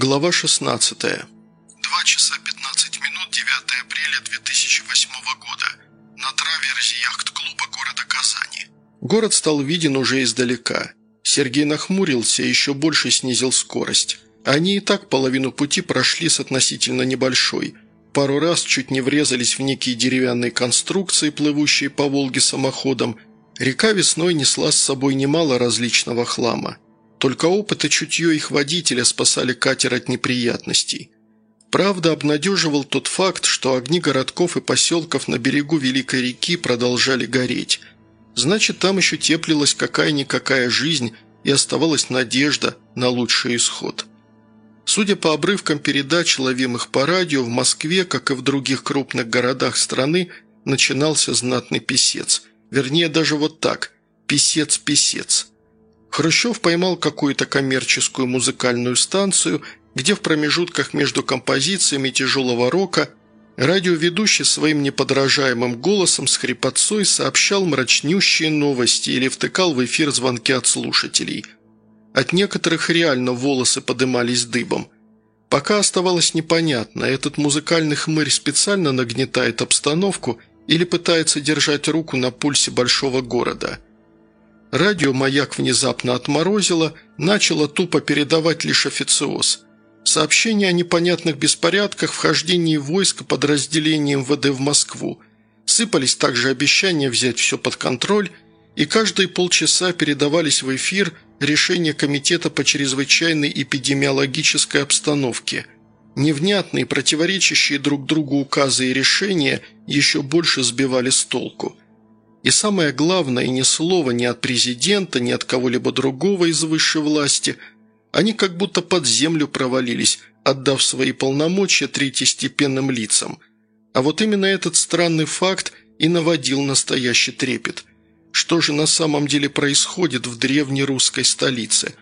Глава 16 Два часа 15 минут 9 апреля 2008 года. На траверзе яхт-клуба города Казани. Город стал виден уже издалека. Сергей нахмурился и еще больше снизил скорость. Они и так половину пути прошли с относительно небольшой. Пару раз чуть не врезались в некие деревянные конструкции, плывущие по Волге самоходом. Река весной несла с собой немало различного хлама. Только опыт и чутье их водителя спасали катер от неприятностей. Правда, обнадеживал тот факт, что огни городков и поселков на берегу Великой реки продолжали гореть. Значит, там еще теплилась какая-никакая жизнь и оставалась надежда на лучший исход. Судя по обрывкам передач, ловимых по радио, в Москве, как и в других крупных городах страны, начинался знатный писец. Вернее, даже вот так – писец-писец. Хрущев поймал какую-то коммерческую музыкальную станцию, где в промежутках между композициями тяжелого рока радиоведущий своим неподражаемым голосом с хрипотцой сообщал мрачнющие новости или втыкал в эфир звонки от слушателей. От некоторых реально волосы подымались дыбом. Пока оставалось непонятно, этот музыкальный хмырь специально нагнетает обстановку или пытается держать руку на пульсе большого города – Радио «Маяк» внезапно отморозило, начало тупо передавать лишь официоз. Сообщения о непонятных беспорядках, вхождении войск подразделений МВД в Москву. Сыпались также обещания взять все под контроль, и каждые полчаса передавались в эфир решения Комитета по чрезвычайной эпидемиологической обстановке. Невнятные, противоречащие друг другу указы и решения еще больше сбивали с толку – и самое главное, ни слова ни от президента, ни от кого-либо другого из высшей власти. Они как будто под землю провалились, отдав свои полномочия третьестепенным лицам. А вот именно этот странный факт и наводил настоящий трепет. Что же на самом деле происходит в древней русской столице?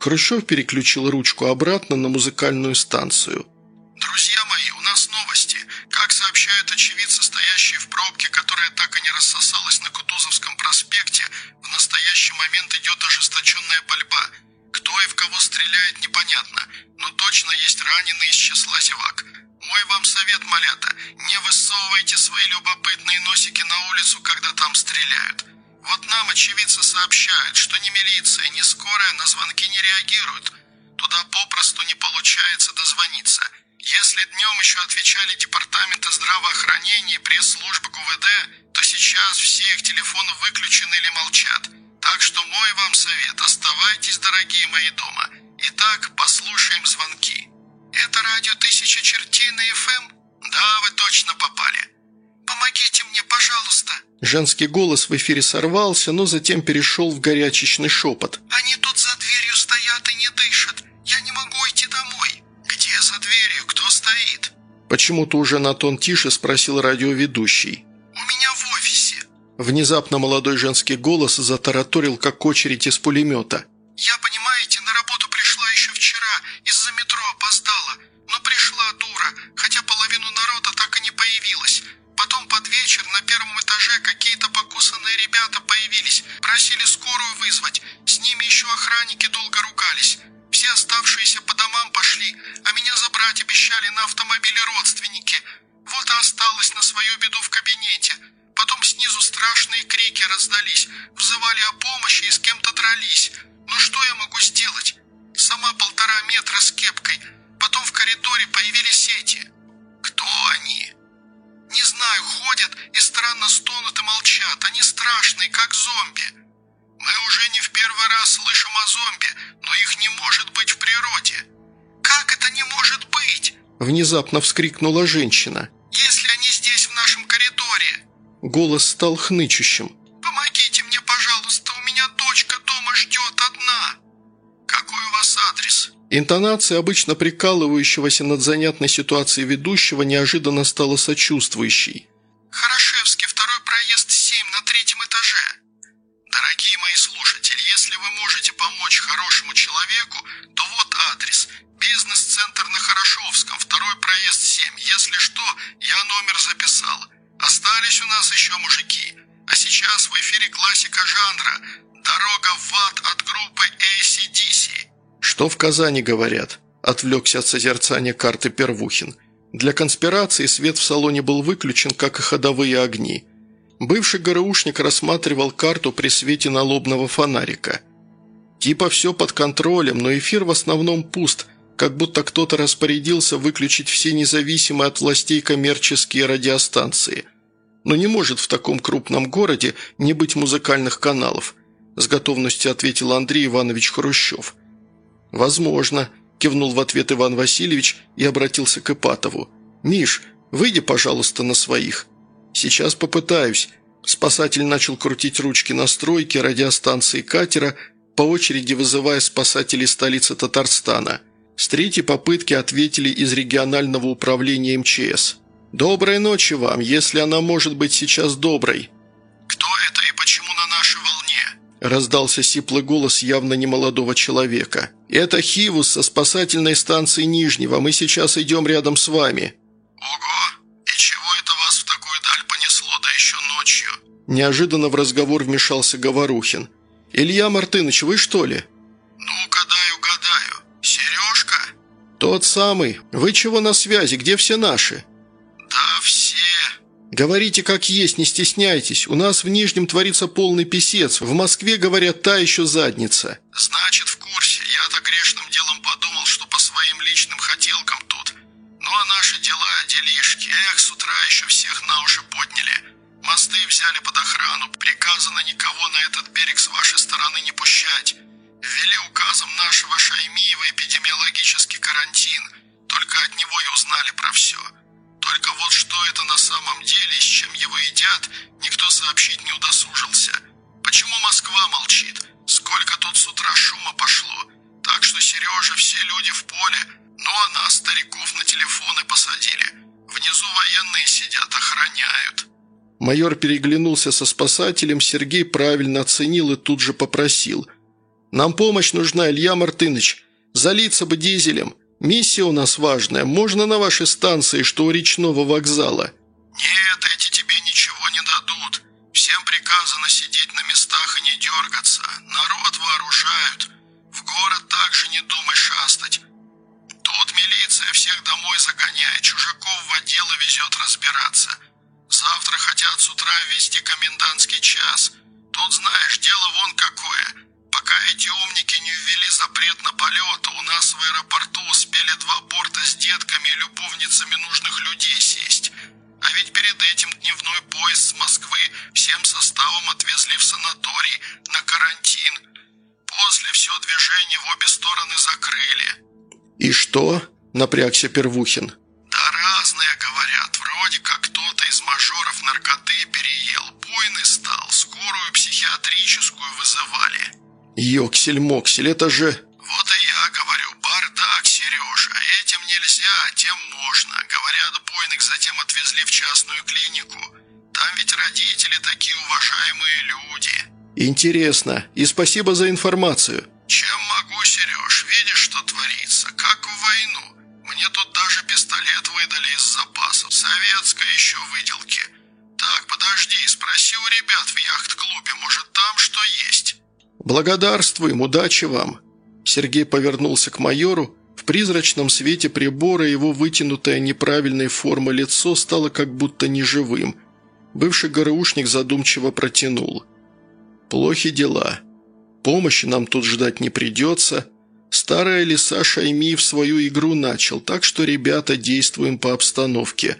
Хрущев переключил ручку обратно на музыкальную станцию. «Друзья сообщают очевидцы, стоящие в пробке, которая так и не рассосалась на Кутузовском проспекте, в настоящий момент идет ожесточенная борьба. Кто и в кого стреляет, непонятно, но точно есть раненые из числа зевак. Мой вам совет, малята, не высовывайте свои любопытные носики на улицу, когда там стреляют. Вот нам очевидцы сообщают, что ни милиция, ни скорая на звонки не реагируют. Туда попросту не получается дозвониться». Если днем еще отвечали департаменты здравоохранения и пресс-службы ГУВД, то сейчас все их телефоны выключены или молчат. Так что мой вам совет – оставайтесь, дорогие мои, дома. Итак, послушаем звонки. Это радио «Тысяча чертей» на ФМ? Да, вы точно попали. Помогите мне, пожалуйста. Женский голос в эфире сорвался, но затем перешел в горячечный шепот. Они тут за дверью стоят и не дышат. Я не могу стоит?» Почему-то уже на тон тише спросил радиоведущий. «У меня в офисе». Внезапно молодой женский голос затараторил, как очередь из пулемета. «Я, понимаете, на работу пришла еще вчера, из-за метро опоздала. Но пришла дура, хотя половину народа так и не появилась. Потом под вечер на первом этаже какие-то покусанные ребята появились, просили скорую вызвать. С ними еще охранники долго ругались. Все оставшиеся по домам пошли, забрать обещали на автомобиле родственники. Вот и осталась на свою беду в кабинете. Потом снизу страшные крики раздались, взывали о помощи и с кем-то дрались. Ну что я могу сделать? Сама полтора метра с кепкой. Потом в коридоре появились эти. Кто они? Не знаю, ходят и странно стонут и молчат. Они страшные, как зомби. Мы уже не в первый раз слышим о зомби, но их не может быть в природе. Внезапно вскрикнула женщина. Если они здесь, в нашем коридоре. Голос стал хнычущим. Помогите мне, пожалуйста, у меня дочка дома ждет одна. Какой у вас адрес? Интонация обычно прикалывающегося над занятной ситуацией ведущего неожиданно стала сочувствующей. Остались у нас еще мужики. А сейчас в эфире классика жанра «Дорога в ад» от группы ACDC. Что в Казани говорят? – отвлекся от созерцания карты Первухин. Для конспирации свет в салоне был выключен, как и ходовые огни. Бывший ГРУшник рассматривал карту при свете налобного фонарика. Типа все под контролем, но эфир в основном пуст, как будто кто-то распорядился выключить все независимые от властей коммерческие радиостанции. Но не может в таком крупном городе не быть музыкальных каналов, с готовностью ответил Андрей Иванович Хрущев. «Возможно», – кивнул в ответ Иван Васильевич и обратился к Ипатову. «Миш, выйди, пожалуйста, на своих». «Сейчас попытаюсь». Спасатель начал крутить ручки настройки радиостанции катера, по очереди вызывая спасателей столицы Татарстана – с третьей попытки ответили из регионального управления МЧС. «Доброй ночи вам, если она может быть сейчас доброй». «Кто это и почему на нашей волне?» раздался сиплый голос явно немолодого человека. «Это Хивус со спасательной станции Нижнего. Мы сейчас идем рядом с вами». «Ого! И чего это вас в такую даль понесло, да еще ночью?» Неожиданно в разговор вмешался Говорухин. «Илья Мартыныч, вы что ли?» «Тот самый. Вы чего на связи? Где все наши?» «Да все». «Говорите как есть, не стесняйтесь. У нас в Нижнем творится полный писец. В Москве, говорят, та еще задница». «Значит, в курсе. Я-то грешным делом подумал, что по своим личным хотелкам тут. Ну а наши дела, делишки. Эх, с утра еще всех на уши подняли. Мосты взяли под охрану. Приказано никого на этот берег с вашей стороны не пущать». Ввели указом нашего Шаймиева эпидемиологический карантин. Только от него и узнали про все. Это на самом деле и с чем его едят, никто сообщить не удосужился. Почему Москва молчит? Сколько тут с утра шума пошло? Так что, Сережа, все люди в поле, ну а нас, стариков, на телефоны посадили. Внизу военные сидят, охраняют». Майор переглянулся со спасателем, Сергей правильно оценил и тут же попросил – нам помощь нужна, Илья Мартыныч. Залиться бы дизелем. Миссия у нас важная. Можно на вашей станции, что у речного вокзала?» «Нет, эти тебе ничего не дадут. Всем приказано сидеть на местах и не дергаться. Народ вооружают. В город также не думай шастать. Тут милиция всех домой загоняет, чужаков в отделы везет разбираться. Завтра хотят с утра ввести комендантский час. Тут, знаешь, дело вон какое». Пока эти умники не ввели запрет на полет, у нас в аэропорту успели два борта с детками и любовницами нужных людей сесть. А ведь перед этим дневной поезд с Москвы всем составом отвезли в санаторий на карантин. После все движение в обе стороны закрыли. «И что?» – напрягся Первухин. «Да разные говорят. Вроде как кто-то из мажоров наркоты переел, буйный стал, скорую психиатрическую вызывали». «Йоксель-моксель, это же...» «Вот и я говорю, бардак, Сережа. Этим нельзя, тем можно. Говорят, Бойник затем отвезли в частную клинику. Там ведь родители такие уважаемые люди». «Интересно. И спасибо за информацию». «Чем могу, Сереж? Видишь, что творится? Как в войну. Мне тут даже пистолет выдали из запасов. Советской еще выделки. Так, подожди, спроси у ребят в яхт-клубе, может, там что есть?» «Благодарствуем, удачи вам!» Сергей повернулся к майору. В призрачном свете прибора его вытянутое неправильной формы лицо стало как будто неживым. Бывший ГРУшник задумчиво протянул. «Плохи дела. Помощи нам тут ждать не придется. Старая лиса в свою игру начал, так что, ребята, действуем по обстановке.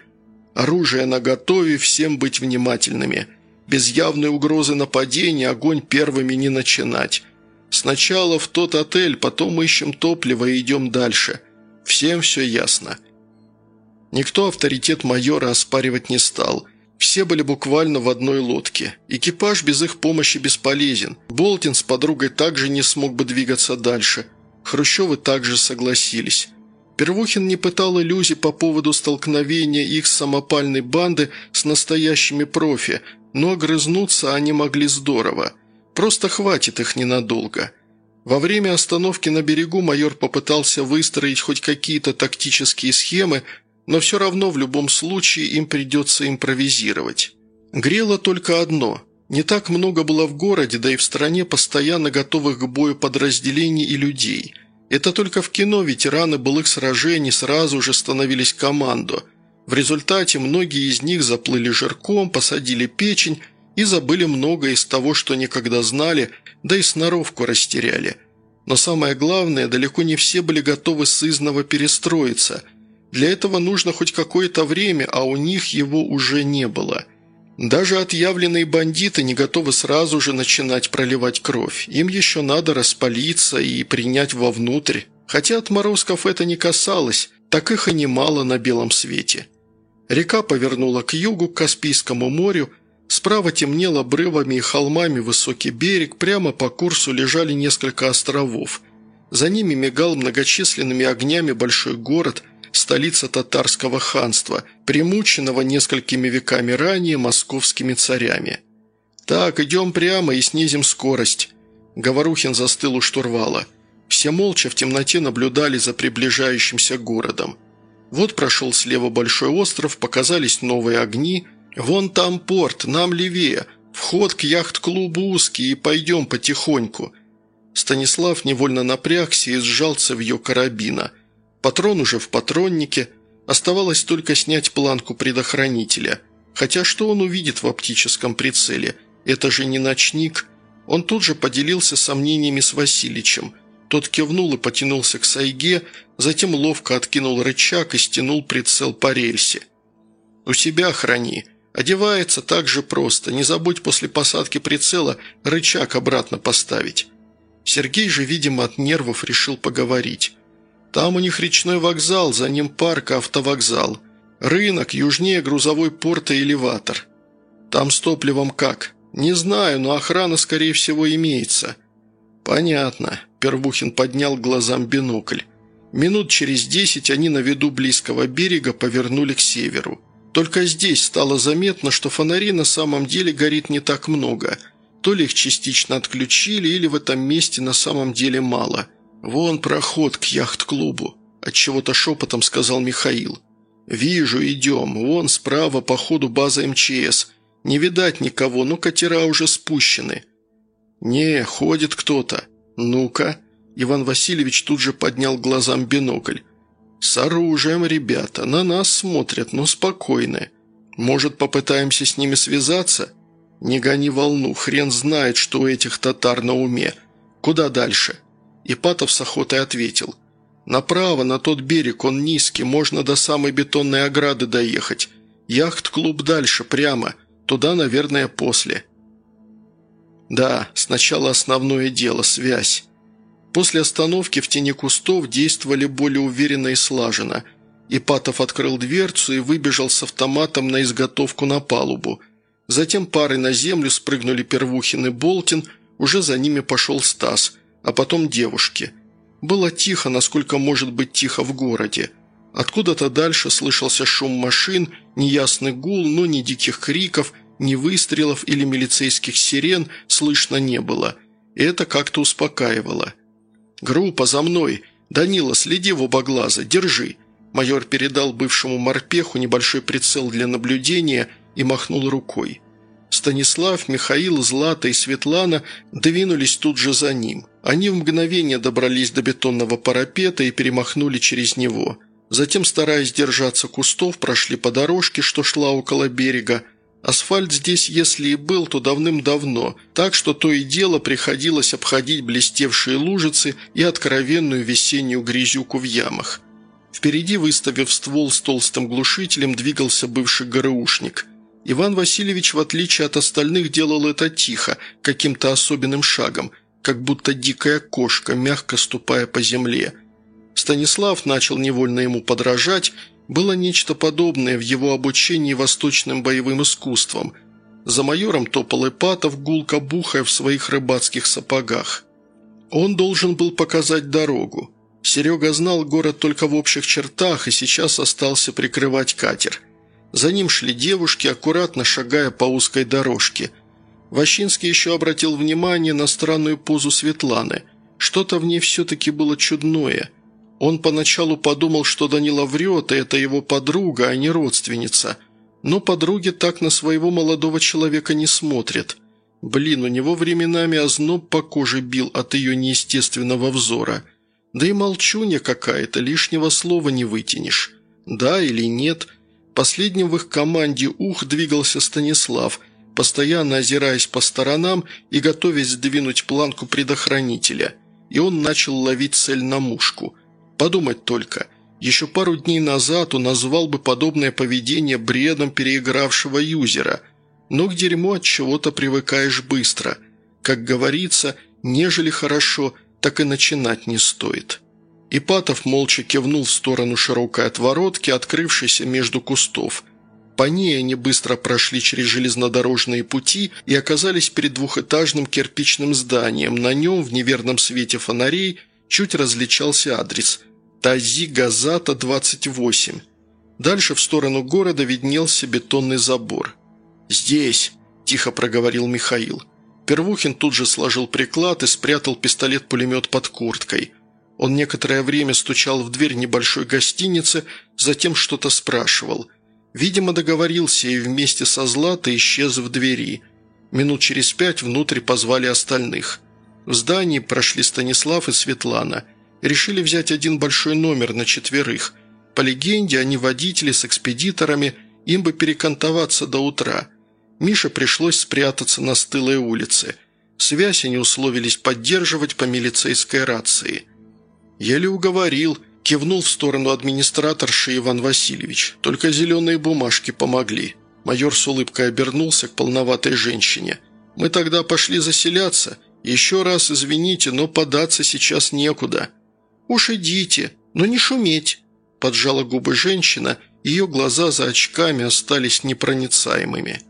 Оружие наготове, всем быть внимательными». Без явной угрозы нападения огонь первыми не начинать. Сначала в тот отель, потом ищем топливо и идем дальше. Всем все ясно. Никто авторитет майора оспаривать не стал. Все были буквально в одной лодке. Экипаж без их помощи бесполезен. Болтин с подругой также не смог бы двигаться дальше. Хрущевы также согласились. Первухин не пытал иллюзий по поводу столкновения их самопальной банды с настоящими профи – но огрызнуться они могли здорово. Просто хватит их ненадолго. Во время остановки на берегу майор попытался выстроить хоть какие-то тактические схемы, но все равно в любом случае им придется импровизировать. Грело только одно. Не так много было в городе, да и в стране постоянно готовых к бою подразделений и людей. Это только в кино ветераны былых сражений сразу же становились команду. В результате многие из них заплыли жирком, посадили печень и забыли многое из того, что никогда знали, да и сноровку растеряли. Но самое главное, далеко не все были готовы сызново перестроиться. Для этого нужно хоть какое-то время, а у них его уже не было. Даже отъявленные бандиты не готовы сразу же начинать проливать кровь. Им еще надо распалиться и принять вовнутрь. Хотя отморозков это не касалось, так их и немало на белом свете. Река повернула к югу, к Каспийскому морю, Справа темнел обрывами и холмами высокий берег, прямо по курсу лежали несколько островов. За ними мигал многочисленными огнями большой город, столица татарского ханства, примученного несколькими веками ранее московскими царями. «Так, идем прямо и снизим скорость». Говорухин застыл у штурвала. Все молча в темноте наблюдали за приближающимся городом. Вот прошел слева большой остров, показались новые огни – «Вон там порт, нам левее. Вход к яхт-клубу узкий, и пойдем потихоньку». Станислав невольно напрягся и сжался в ее карабина. Патрон уже в патроннике. Оставалось только снять планку предохранителя. Хотя что он увидит в оптическом прицеле? Это же не ночник. Он тут же поделился сомнениями с Васильичем. Тот кивнул и потянулся к сайге, затем ловко откинул рычаг и стянул прицел по рельсе. «У себя храни», Одевается так же просто. Не забудь после посадки прицела рычаг обратно поставить. Сергей же, видимо, от нервов решил поговорить. Там у них речной вокзал, за ним парк автовокзал. Рынок, южнее грузовой порт и элеватор. Там с топливом как? Не знаю, но охрана, скорее всего, имеется. Понятно. Первухин поднял глазам бинокль. Минут через десять они на виду близкого берега повернули к северу. Только здесь стало заметно, что фонари на самом деле горит не так много. То ли их частично отключили, или в этом месте на самом деле мало. «Вон проход к яхт-клубу», – отчего-то шепотом сказал Михаил. «Вижу, идем. Вон справа по ходу база МЧС. Не видать никого, но катера уже спущены». «Не, ходит кто-то. Ну-ка». Иван Васильевич тут же поднял глазам бинокль. «С оружием, ребята, на нас смотрят, но спокойны. Может, попытаемся с ними связаться? Не гони волну, хрен знает, что у этих татар на уме. Куда дальше?» Ипатов с охотой ответил. «Направо, на тот берег, он низкий, можно до самой бетонной ограды доехать. Яхт-клуб дальше, прямо. Туда, наверное, после». «Да, сначала основное дело – связь. После остановки в тени кустов действовали более уверенно и слаженно. Ипатов открыл дверцу и выбежал с автоматом на изготовку на палубу. Затем пары на землю спрыгнули Первухин и Болтин, уже за ними пошел Стас, а потом девушки. Было тихо, насколько может быть тихо в городе. Откуда-то дальше слышался шум машин, неясный гул, но ни диких криков, ни выстрелов или милицейских сирен слышно не было. Это как-то успокаивало. «Группа, за мной! Данила, следи в оба глаза, держи!» Майор передал бывшему морпеху небольшой прицел для наблюдения и махнул рукой. Станислав, Михаил, Злата и Светлана двинулись тут же за ним. Они в мгновение добрались до бетонного парапета и перемахнули через него. Затем, стараясь держаться кустов, прошли по дорожке, что шла около берега, Асфальт здесь, если и был, то давным-давно, так что то и дело приходилось обходить блестевшие лужицы и откровенную весеннюю грязюку в ямах. Впереди, выставив ствол с толстым глушителем, двигался бывший ГРУшник. Иван Васильевич, в отличие от остальных, делал это тихо, каким-то особенным шагом, как будто дикая кошка, мягко ступая по земле. Станислав начал невольно ему подражать было нечто подобное в его обучении восточным боевым искусствам. За майором топал Ипатов, гулко бухая в своих рыбацких сапогах. Он должен был показать дорогу. Серега знал город только в общих чертах и сейчас остался прикрывать катер. За ним шли девушки, аккуратно шагая по узкой дорожке. Ващинский еще обратил внимание на странную позу Светланы. Что-то в ней все-таки было чудное – он поначалу подумал, что Данила врет, и это его подруга, а не родственница. Но подруги так на своего молодого человека не смотрят. Блин, у него временами озноб по коже бил от ее неестественного взора. Да и молчунья какая-то, лишнего слова не вытянешь. Да или нет. Последним в их команде ух двигался Станислав, постоянно озираясь по сторонам и готовясь сдвинуть планку предохранителя. И он начал ловить цель на мушку. Подумать только – еще пару дней назад он назвал бы подобное поведение бредом переигравшего юзера, но к дерьму от чего-то привыкаешь быстро. Как говорится, нежели хорошо, так и начинать не стоит. Ипатов молча кивнул в сторону широкой отворотки, открывшейся между кустов. По ней они быстро прошли через железнодорожные пути и оказались перед двухэтажным кирпичным зданием. На нем, в неверном свете фонарей, чуть различался адрес – Тази Газата, 28. Дальше в сторону города виднелся бетонный забор. «Здесь», – тихо проговорил Михаил. Первухин тут же сложил приклад и спрятал пистолет-пулемет под курткой. Он некоторое время стучал в дверь небольшой гостиницы, затем что-то спрашивал. Видимо, договорился и вместе со Златой исчез в двери. Минут через пять внутрь позвали остальных. В здании прошли Станислав и Светлана – решили взять один большой номер на четверых. По легенде, они водители с экспедиторами, им бы перекантоваться до утра. Мише пришлось спрятаться на стылой улице. Связь они условились поддерживать по милицейской рации. Еле уговорил, кивнул в сторону администраторши Иван Васильевич. Только зеленые бумажки помогли. Майор с улыбкой обернулся к полноватой женщине. «Мы тогда пошли заселяться. Еще раз извините, но податься сейчас некуда». «Уж идите, но не шуметь», – поджала губы женщина, ее глаза за очками остались непроницаемыми.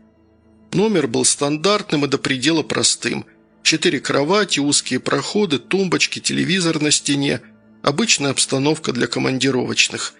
Номер был стандартным и до предела простым. Четыре кровати, узкие проходы, тумбочки, телевизор на стене. Обычная обстановка для командировочных.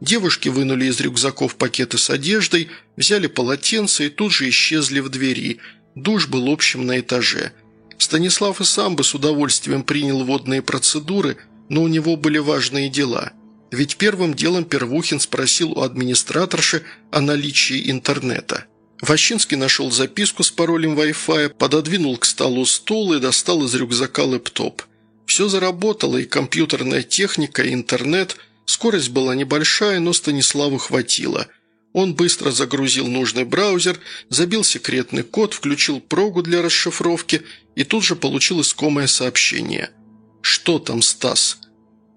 Девушки вынули из рюкзаков пакеты с одеждой, взяли полотенце и тут же исчезли в двери. Душ был общим на этаже. Станислав и сам бы с удовольствием принял водные процедуры – но у него были важные дела. Ведь первым делом Первухин спросил у администраторши о наличии интернета. Ващинский нашел записку с паролем Wi-Fi, пододвинул к столу стул и достал из рюкзака лэптоп. Все заработало, и компьютерная техника, и интернет. Скорость была небольшая, но Станиславу хватило. Он быстро загрузил нужный браузер, забил секретный код, включил прогу для расшифровки и тут же получил искомое сообщение – «Что там, Стас?»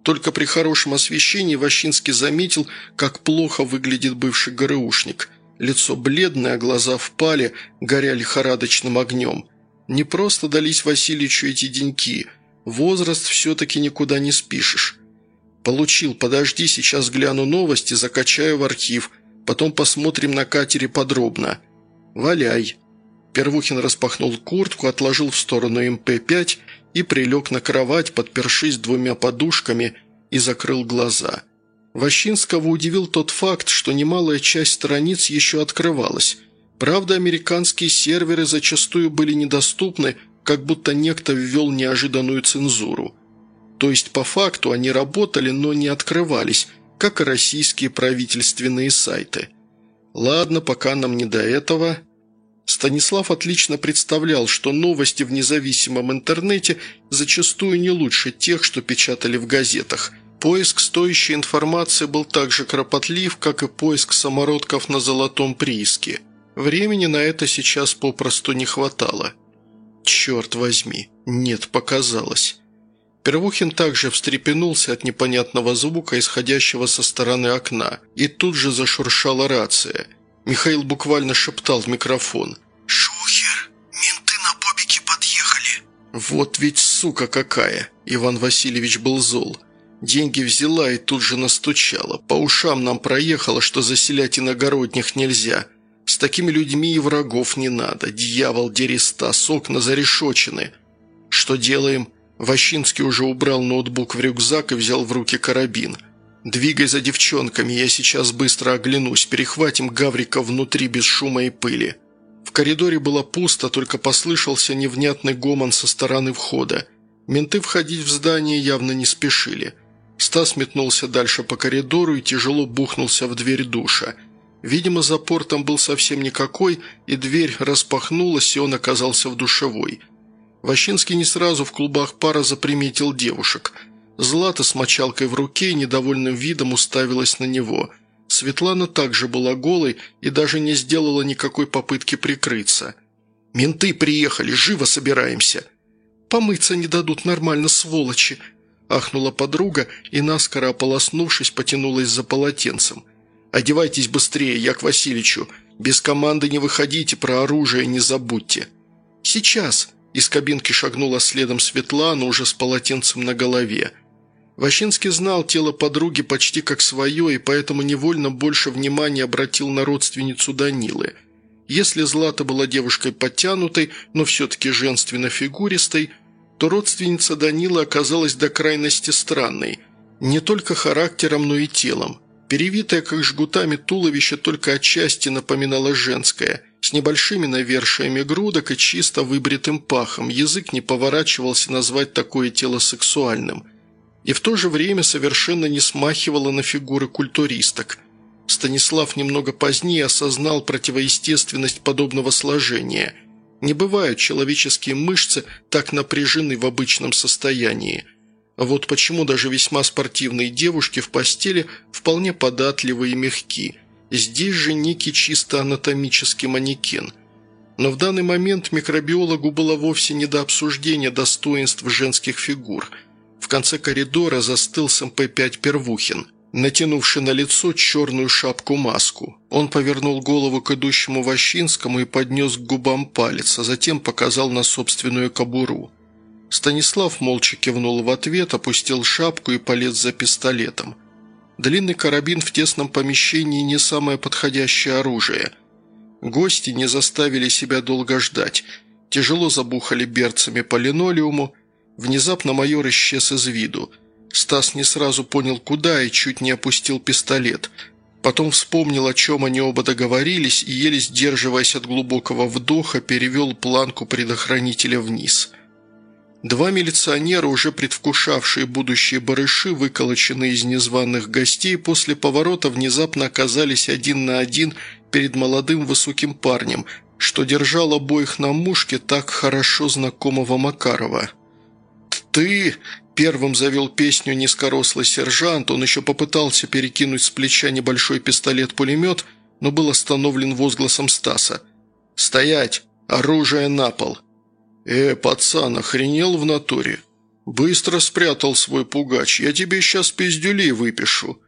Только при хорошем освещении Ващинский заметил, как плохо выглядит бывший ГРУшник. Лицо бледное, глаза впали, горя лихорадочным огнем. Не просто дались Васильевичу эти деньки. Возраст все-таки никуда не спишешь. «Получил, подожди, сейчас гляну новости, закачаю в архив, потом посмотрим на катере подробно». «Валяй». Первухин распахнул куртку, отложил в сторону МП-5 и прилег на кровать, подпершись двумя подушками, и закрыл глаза. Ващинского удивил тот факт, что немалая часть страниц еще открывалась. Правда, американские серверы зачастую были недоступны, как будто некто ввел неожиданную цензуру. То есть по факту они работали, но не открывались, как и российские правительственные сайты. Ладно, пока нам не до этого, Станислав отлично представлял, что новости в независимом интернете зачастую не лучше тех, что печатали в газетах. Поиск стоящей информации был так же кропотлив, как и поиск самородков на золотом прииске. Времени на это сейчас попросту не хватало. Черт возьми, нет, показалось. Первухин также встрепенулся от непонятного звука, исходящего со стороны окна, и тут же зашуршала рация – Михаил буквально шептал в микрофон. «Шухер, менты на бобике подъехали». «Вот ведь сука какая!» Иван Васильевич был зол. Деньги взяла и тут же настучала. По ушам нам проехало, что заселять иногородних нельзя. С такими людьми и врагов не надо. Дьявол, дереста, окна зарешочены. Что делаем? Ващинский уже убрал ноутбук в рюкзак и взял в руки карабин – «Двигай за девчонками, я сейчас быстро оглянусь, перехватим Гаврика внутри без шума и пыли». В коридоре было пусто, только послышался невнятный гомон со стороны входа. Менты входить в здание явно не спешили. Стас метнулся дальше по коридору и тяжело бухнулся в дверь душа. Видимо, запор там был совсем никакой, и дверь распахнулась, и он оказался в душевой. Ващинский не сразу в клубах пара заприметил девушек – Злата с мочалкой в руке и недовольным видом уставилась на него. Светлана также была голой и даже не сделала никакой попытки прикрыться. «Менты приехали, живо собираемся!» «Помыться не дадут нормально, сволочи!» ахнула подруга и, наскоро ополоснувшись, потянулась за полотенцем. «Одевайтесь быстрее, я к Васильичу. Без команды не выходите, про оружие не забудьте». «Сейчас!» – из кабинки шагнула следом Светлана, уже с полотенцем на голове. Ващинский знал тело подруги почти как свое, и поэтому невольно больше внимания обратил на родственницу Данилы. Если Злата была девушкой подтянутой, но все-таки женственно-фигуристой – то родственница Данилы оказалась до крайности странной. Не только характером, но и телом. Перевитое, как жгутами, туловище только отчасти напоминало женское, с небольшими навершиями грудок и чисто выбритым пахом. Язык не поворачивался назвать такое тело сексуальным. И в то же время совершенно не смахивало на фигуры культуристок. Станислав немного позднее осознал противоестественность подобного сложения – не бывают человеческие мышцы так напряжены в обычном состоянии. Вот почему даже весьма спортивные девушки в постели вполне податливы и мягки. Здесь же некий чисто анатомический манекен. Но в данный момент микробиологу было вовсе не до обсуждения достоинств женских фигур. В конце коридора застыл СМП-5 Первухин – натянувший на лицо черную шапку-маску. Он повернул голову к идущему Ващинскому и поднес к губам палец, а затем показал на собственную кобуру. Станислав молча кивнул в ответ, опустил шапку и полез за пистолетом. Длинный карабин в тесном помещении не самое подходящее оружие. Гости не заставили себя долго ждать. Тяжело забухали берцами по линолеуму. Внезапно майор исчез из виду – Стас не сразу понял, куда, и чуть не опустил пистолет. Потом вспомнил, о чем они оба договорились, и, еле сдерживаясь от глубокого вдоха, перевел планку предохранителя вниз. Два милиционера, уже предвкушавшие будущие барыши, выколоченные из незваных гостей, после поворота внезапно оказались один на один перед молодым высоким парнем, что держал обоих на мушке так хорошо знакомого Макарова. «Ты...» Первым завел песню низкорослый сержант, он еще попытался перекинуть с плеча небольшой пистолет-пулемет, но был остановлен возгласом Стаса. «Стоять! Оружие на пол!» «Э, пацан, охренел в натуре?» «Быстро спрятал свой пугач, я тебе сейчас пиздюлей выпишу».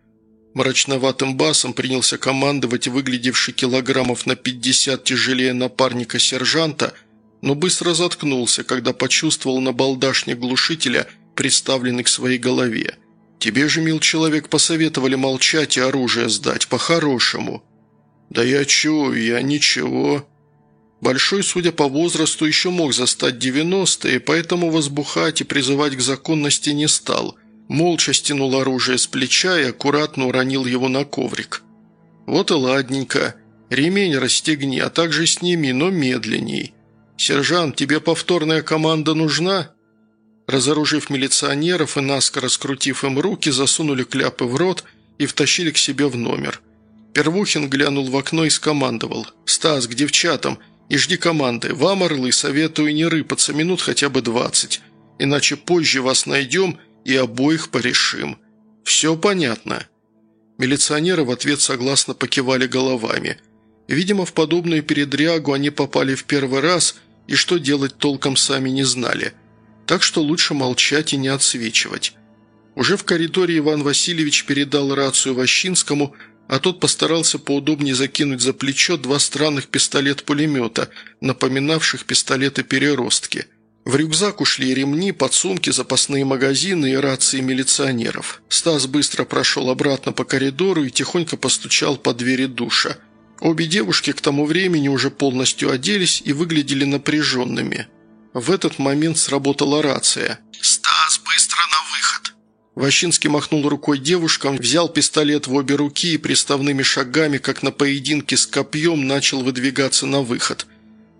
Мрачноватым басом принялся командовать выглядевший килограммов на пятьдесят тяжелее напарника сержанта, но быстро заткнулся, когда почувствовал на балдашне глушителя – приставленный к своей голове. Тебе же, мил человек, посоветовали молчать и оружие сдать, по-хорошему». «Да я чё, я ничего». Большой, судя по возрасту, еще мог застать девяностые, поэтому возбухать и призывать к законности не стал. Молча стянул оружие с плеча и аккуратно уронил его на коврик. «Вот и ладненько. Ремень расстегни, а также сними, но медленней. Сержант, тебе повторная команда нужна?» Разоружив милиционеров и наскоро скрутив им руки, засунули кляпы в рот и втащили к себе в номер. Первухин глянул в окно и скомандовал. «Стас, к девчатам, и жди команды. Вам, орлы, советую не рыпаться минут хотя бы двадцать, иначе позже вас найдем и обоих порешим. Все понятно?» Милиционеры в ответ согласно покивали головами. Видимо, в подобную передрягу они попали в первый раз и что делать толком сами не знали – так что лучше молчать и не отсвечивать. Уже в коридоре Иван Васильевич передал рацию Ващинскому, а тот постарался поудобнее закинуть за плечо два странных пистолет-пулемета, напоминавших пистолеты-переростки. В рюкзак ушли ремни, подсумки, запасные магазины и рации милиционеров. Стас быстро прошел обратно по коридору и тихонько постучал по двери душа. Обе девушки к тому времени уже полностью оделись и выглядели напряженными – в этот момент сработала рация. «Стас, быстро на выход!» Ващинский махнул рукой девушкам, взял пистолет в обе руки и приставными шагами, как на поединке с копьем, начал выдвигаться на выход.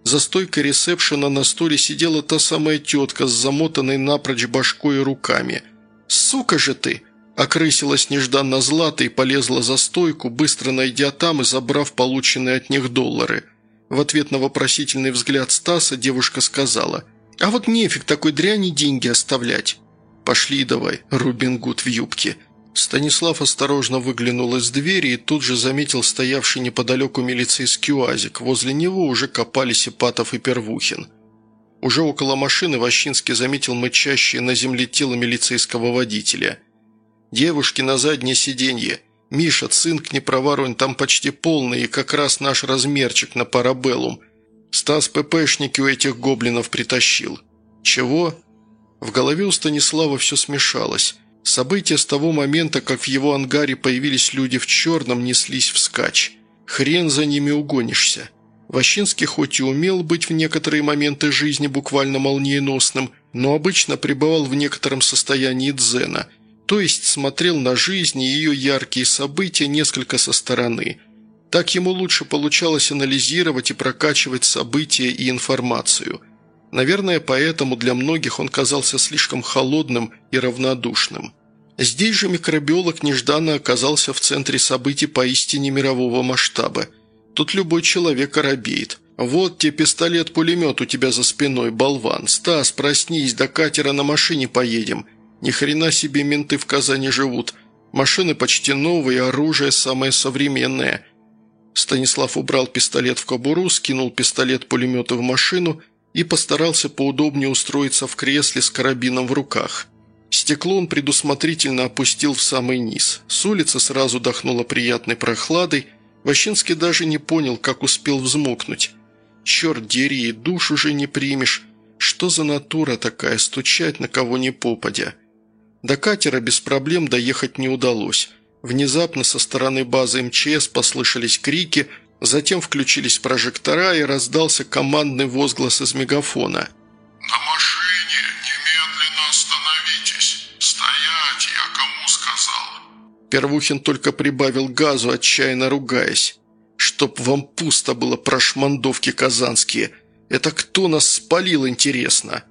За стойкой ресепшена на столе сидела та самая тетка с замотанной напрочь башкой и руками. «Сука же ты!» Окрысилась нежданно Злата и полезла за стойку, быстро найдя там и забрав полученные от них доллары. В ответ на вопросительный взгляд Стаса девушка сказала, «А вот нефиг такой дряни деньги оставлять». Пошли давай, Рубин Гуд в юбке». Станислав осторожно выглянул из двери и тут же заметил стоявший неподалеку милицейский уазик. Возле него уже копались Ипатов и Первухин. Уже около машины Ващинский заметил мычащее на земле тело милицейского водителя. «Девушки на заднее сиденье. Миша, цинк не проворонь, там почти полный и как раз наш размерчик на парабеллум. Стас ППшники у этих гоблинов притащил». «Чего?» В голове у Станислава все смешалось. События с того момента, как в его ангаре появились люди в черном, неслись вскачь. Хрен за ними угонишься. Ващинский хоть и умел быть в некоторые моменты жизни буквально молниеносным, но обычно пребывал в некотором состоянии дзена, то есть смотрел на жизнь и ее яркие события несколько со стороны. Так ему лучше получалось анализировать и прокачивать события и информацию – Наверное, поэтому для многих он казался слишком холодным и равнодушным. Здесь же микробиолог нежданно оказался в центре событий поистине мирового масштаба. Тут любой человек оробеет. «Вот тебе пистолет-пулемет у тебя за спиной, болван. Стас, проснись, до катера на машине поедем. Ни хрена себе менты в Казани живут. Машины почти новые, оружие самое современное». Станислав убрал пистолет в кобуру, скинул пистолет-пулемет в машину и постарался поудобнее устроиться в кресле с карабином в руках. Стекло он предусмотрительно опустил в самый низ. С улицы сразу дохнуло приятной прохладой. Ващинский даже не понял, как успел взмокнуть. «Черт дери, душ уже не примешь. Что за натура такая, стучать на кого не попадя?» До катера без проблем доехать не удалось. Внезапно со стороны базы МЧС послышались крики – Затем включились прожектора и раздался командный возглас из мегафона. «На машине! Немедленно остановитесь! Стоять! Я кому сказал?» Первухин только прибавил газу, отчаянно ругаясь. «Чтоб вам пусто было, прошмандовки казанские! Это кто нас спалил, интересно?»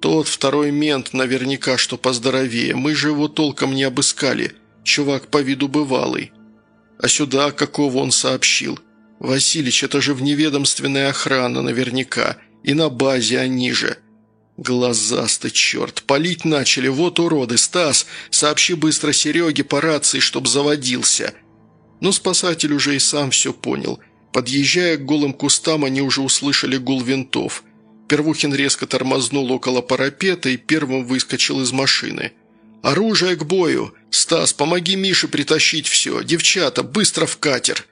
«Тот второй мент наверняка, что поздоровее. Мы же его толком не обыскали. Чувак по виду бывалый. А сюда какого он сообщил?» «Василич, это же вневедомственная охрана наверняка. И на базе они же». «Глазастый черт! Палить начали, вот уроды! Стас, сообщи быстро Сереге по рации, чтоб заводился!» Но спасатель уже и сам все понял. Подъезжая к голым кустам, они уже услышали гул винтов. Первухин резко тормознул около парапета и первым выскочил из машины. «Оружие к бою! Стас, помоги Мише притащить все! Девчата, быстро в катер!»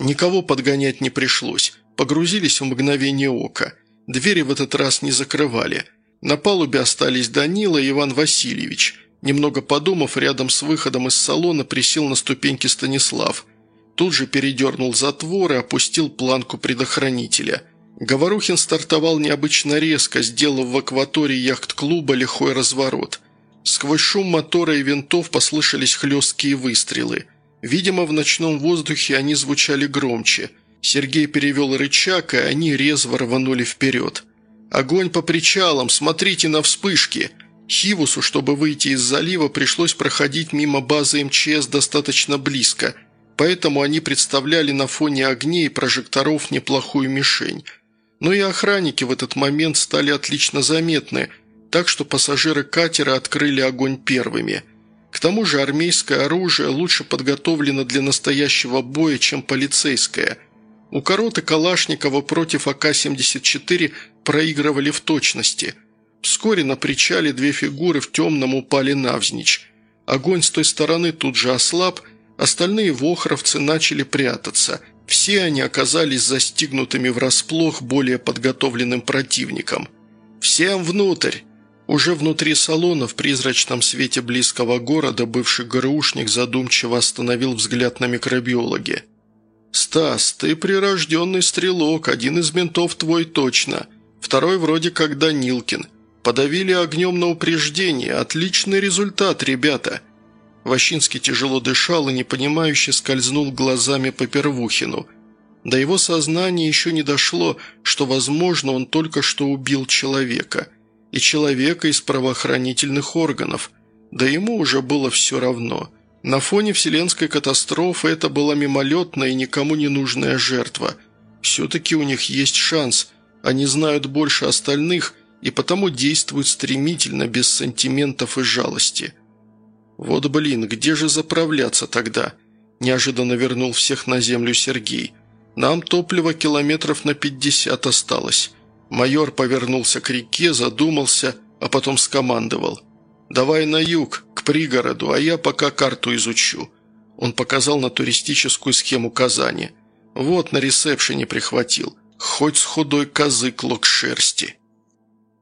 Никого подгонять не пришлось. Погрузились в мгновение ока. Двери в этот раз не закрывали. На палубе остались Данила и Иван Васильевич. Немного подумав, рядом с выходом из салона присел на ступеньки Станислав. Тут же передернул затвор и опустил планку предохранителя. Говорухин стартовал необычно резко, сделав в акватории яхт-клуба лихой разворот. Сквозь шум мотора и винтов послышались хлесткие выстрелы – Видимо, в ночном воздухе они звучали громче. Сергей перевел рычаг, и они резво рванули вперед. «Огонь по причалам! Смотрите на вспышки!» Хивусу, чтобы выйти из залива, пришлось проходить мимо базы МЧС достаточно близко, поэтому они представляли на фоне огней и прожекторов неплохую мишень. Но и охранники в этот момент стали отлично заметны, так что пассажиры катера открыли огонь первыми – к тому же армейское оружие лучше подготовлено для настоящего боя, чем полицейское. У Короты Калашникова против АК-74 проигрывали в точности. Вскоре на причале две фигуры в темном упали навзничь. Огонь с той стороны тут же ослаб, остальные вохровцы начали прятаться. Все они оказались застигнутыми врасплох более подготовленным противником. «Всем внутрь!» Уже внутри салона, в призрачном свете близкого города, бывший ГРУшник задумчиво остановил взгляд на микробиологи. «Стас, ты прирожденный стрелок, один из ментов твой точно. Второй вроде как Данилкин. Подавили огнем на упреждение. Отличный результат, ребята». Ващинский тяжело дышал и непонимающе скользнул глазами по Первухину. До его сознания еще не дошло, что, возможно, он только что убил человека – и человека из правоохранительных органов. Да ему уже было все равно. На фоне вселенской катастрофы это была мимолетная и никому не нужная жертва. Все-таки у них есть шанс. Они знают больше остальных и потому действует стремительно, без сантиментов и жалости. Вот блин, где же заправляться тогда? Неожиданно вернул всех на землю Сергей. Нам топлива километров на пятьдесят осталось. Майор повернулся к реке, задумался, а потом скомандовал. «Давай на юг, к пригороду, а я пока карту изучу». Он показал на туристическую схему Казани. «Вот на ресепшене прихватил. Хоть с худой козы клок шерсти».